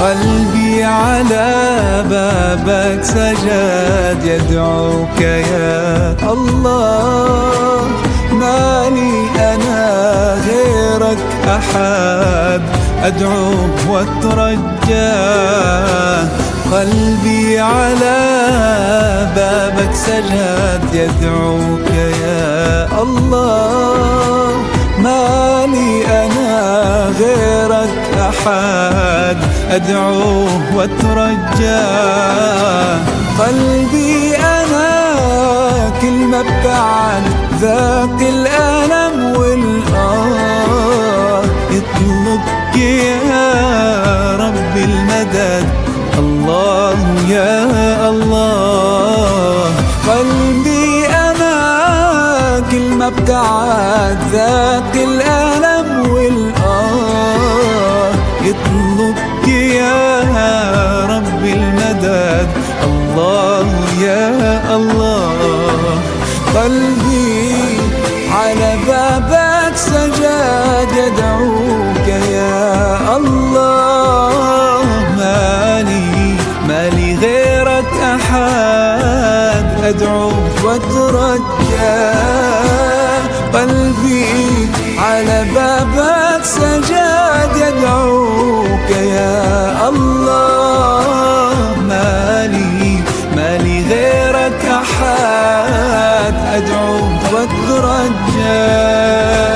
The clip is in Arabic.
قلبي على بابك سجد يدعوك يا الله. ما لي أنا غيرك أحد. أدعوه واترجاه قلبي على بابك سجد يدعوك يا الله. ما لي أنا غيرك أحد. أدعوه واترجاه قلبي أنا كل ما ابتعد ذاك الألم والآه. يطلبك يا رب المدد. الله يا الله. قلبي أنا كل ما ابتعد ذاك الألم الله قلبي على بابك سجاد يدعوك يا الله مالي مالي غيرك أحد أدعوك واترجى قلبي على بابك سجاد أحد أدعو واذ رجاك